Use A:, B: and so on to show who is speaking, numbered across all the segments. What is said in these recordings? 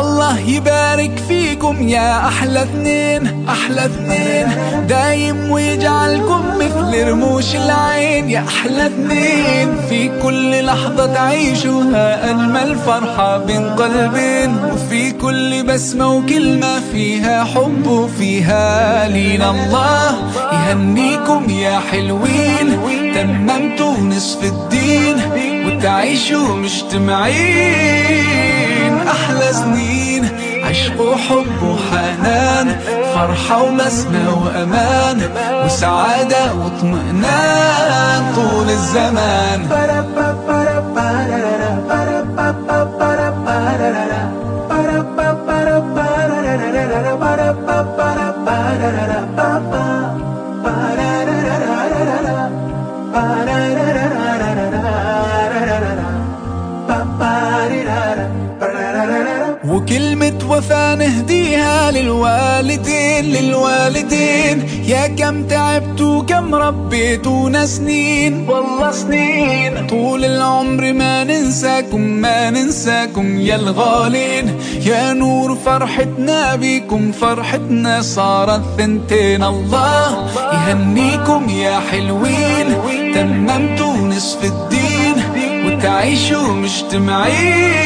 A: الله يبارك فيكم يا أحلى اثنين أحلى اثنين. دايم ويجعلكم مثل رموش العين يا أحلى اثنين. في كل لحظة تعيشوها أجمل فرحة بين قلبين. وفي كل بسمة وكلمة فيها حب وفيها لين الله يهنيكم يا حلوين. تممتوا نصف الدين وتعيشوا مجتمعين. أحلى سنين عشق وحب وحنان فرحة وبسمة وأمان وسعادة واطمئنان طول الزمان. وكلمة وفا نهديها للوالدين للوالدين. يا كم تعبتوا كم ربيتونا سنين. والله سنين. طول العمر ما ننساكم ما ننساكم يا الغالين. يا نور فرحتنا بيكم فرحتنا صارت ثنتين. الله يهنيكم يا حلوين. تممتوا نصف الدين وتعيشوا مجتمعين.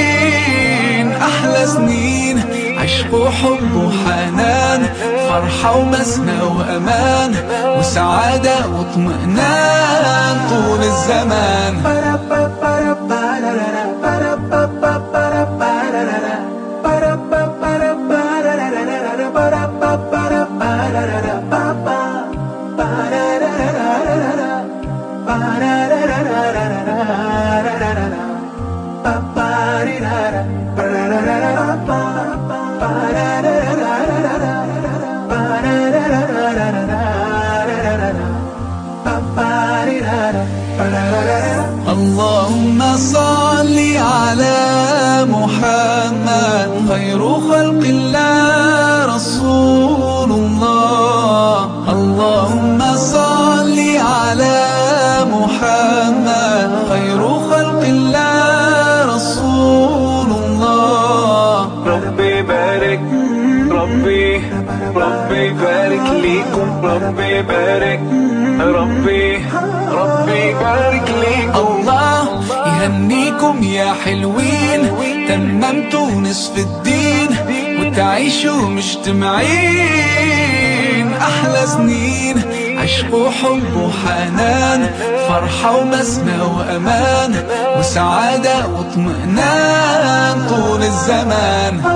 A: عشق وحب وحنان فرحة وبسمة وأمان وسعادة واطمئنان طول الزمان. اللهم صل على محمد خير خلق الله رسول الله. اللهم صل على محمد خير
B: ربي ربي بارك ليكم ربي بارك ربي ربي بارك ليكم.
A: الله يهنيكم يا حلوين تممتوا نصف الدين وتعيشوا مجتمعين. أحلى سنين عشق وحب وحنان فرحة وبسمة وأمان وسعادة واطمئنان طول الزمان.